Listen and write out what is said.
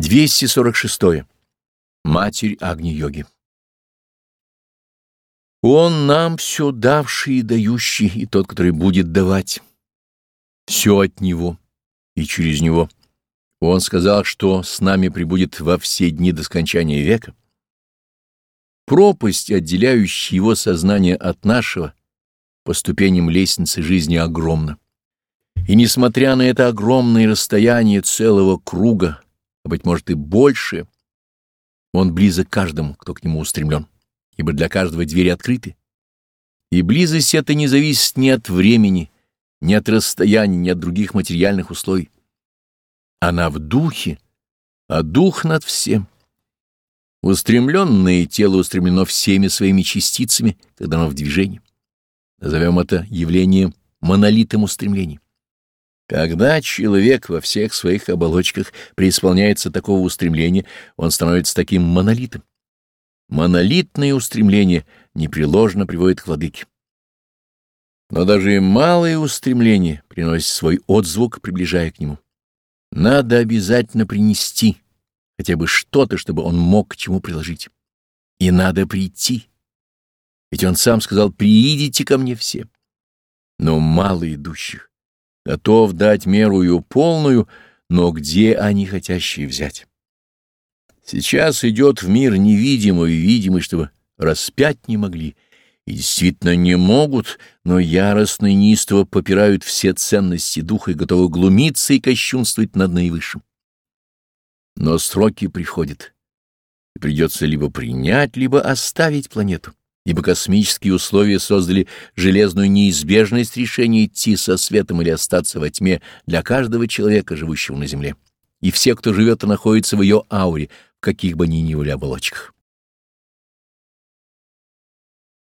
246. Матерь Агни-йоги Он нам все давший и дающий, и тот, который будет давать. Все от Него и через Него. Он сказал, что с нами прибудет во все дни до скончания века. Пропасть, отделяющая его сознание от нашего, по ступеням лестницы жизни огромна. И несмотря на это огромное расстояние целого круга, быть может, и больше, он близок каждому, кто к нему устремлен, ибо для каждого двери открыты. И близость эта не зависит ни от времени, ни от расстояния, ни от других материальных условий. Она в духе, а дух над всем. Устремленное тело устремлено всеми своими частицами, когда оно в движении. Назовем это явлением монолитом устремлений. Когда человек во всех своих оболочках преисполняется такого устремления, он становится таким монолитом. Монолитное устремление непреложно приводит к владыке. Но даже и малое устремление приносит свой отзвук, приближая к нему. Надо обязательно принести хотя бы что-то, чтобы он мог к чему приложить. И надо прийти. Ведь он сам сказал «приидите ко мне все». Но мало идущих готов дать меру ее полную, но где они хотящие взять? Сейчас идет в мир невидимый и видимый, чтобы распять не могли, и действительно не могут, но яростно и неистово попирают все ценности духа и готовы глумиться и кощунствовать над наивысшим. Но сроки приходят, и придется либо принять, либо оставить планету ибо космические условия создали железную неизбежность решения идти со светом или остаться во тьме для каждого человека, живущего на Земле, и все, кто живет и находится в ее ауре, в каких бы ни ни были оболочках.